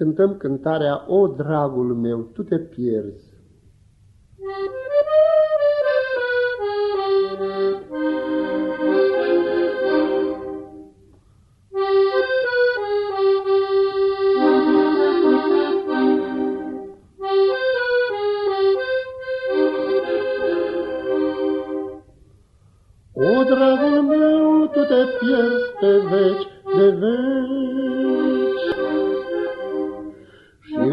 cântăm cântarea O, dragul meu, tu te pierzi. O, dragul meu, tu te pierzi pe veci de veci,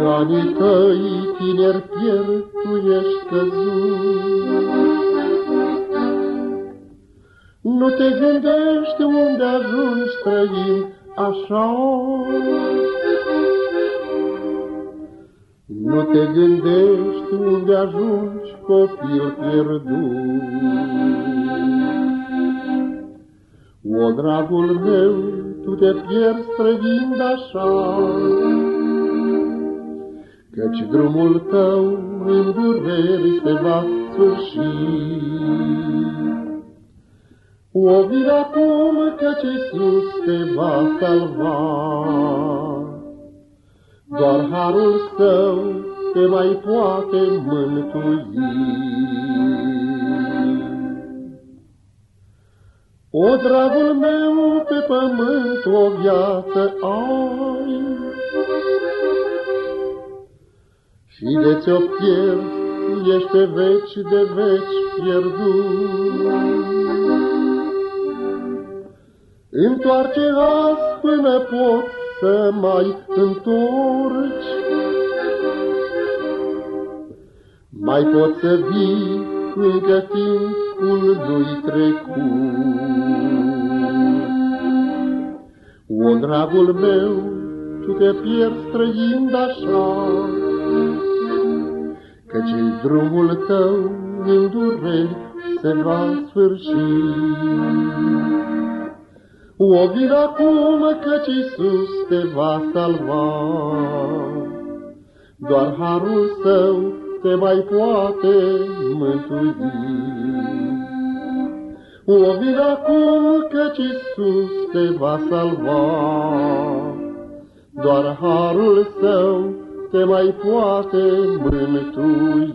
Și anii tăi tineri pierd, tu ești căzut. Nu te gândești unde ajungi trăind așa, Nu te gândești unde ajungi copil pierdut. O, dragul meu, tu te pierzi trăind așa, Căci drumul tău în dureri se va sfârși. O, vin acum căci Iisus te va salva, Doar harul său te mai poate mântui. O, dragul meu, pe pământ o viață ai, Și de ți-o pierzi, ești pe veci de veci pierdut. Întoarce azi până poți să mai întorci, Mai poți să vii încă timpul lui trecut. O, dragul meu, tu te pierzi trăind așa, Căci drumul tău în dureri se va sfârși. O, vin acum căci Iisus te va salva, Doar harul său te mai poate mântui. O, vin acum căci Iisus te va salva, Doar harul său te mai poate mântui.